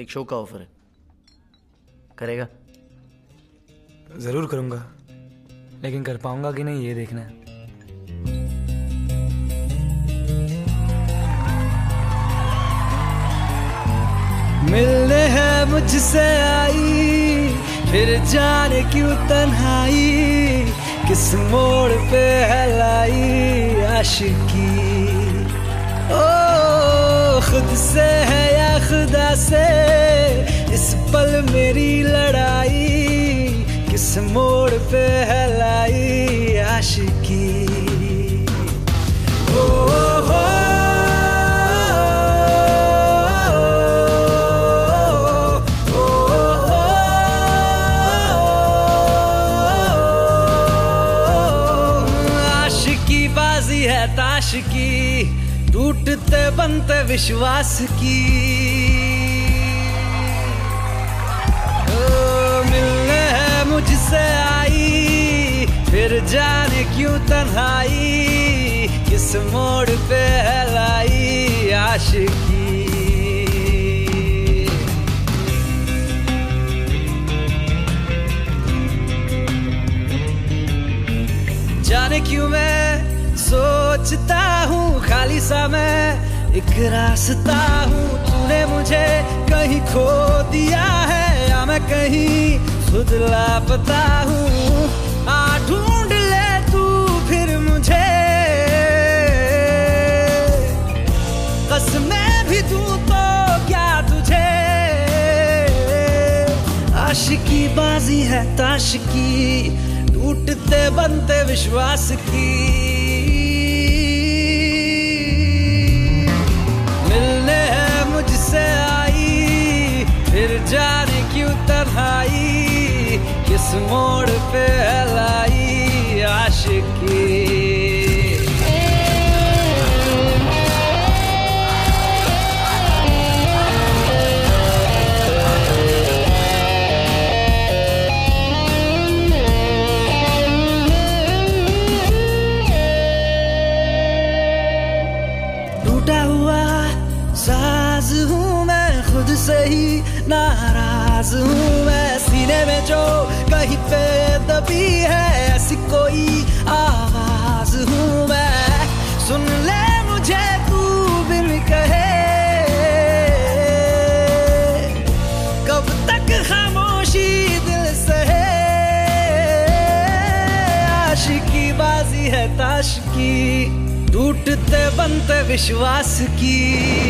एक शो का ऑफ़र है। करेगा? ज़रूर करूँगा। लेकिन कर पाऊँगा कि नहीं, ये देखना है। मिलने है मुझसे आई, फिर जाने क्यों तन्हाई? किस मोड़ पे है लाई आशिकी? ओ, खुद से है खुदा से इस पल मेरी लड़ाई किस मोड़ पे है लाई आशिकी। ओ, ओ, ओ, आशिकी बाजी है ताश की। टूटते बनते विश्वास की। ओ, मिलने है मुझसे आई फिर जाने क्यों तन्हाई किस मोड़ पे है लाई आशिकी। जाने क्यों मैं सोचता हूँ, खाली सा मैं एक रास्ता हूँ। तूने मुझे कहीं खो दिया है, या मैं कहीं खुद लापता हूँ। आ, ढूंढ ले तू फिर मुझे। कसमें भी तू तो क्या तुझे? आशिकी बाजी है ताश की, टूटते बनते विश्वास की। किस मोड़ पे है लाई आशिकी। मैं खुद से ही नाराज़ हूँ मैं। सीने में जो कहीं पे दबी है, ऐसी कोई आवाज़ हूँ मैं। सुन ले मुझे तू बिन कहे। कब तक खामोशी दिल सहे। आशिकी बाजी है ताश की, टूटते बनते विश्वास की।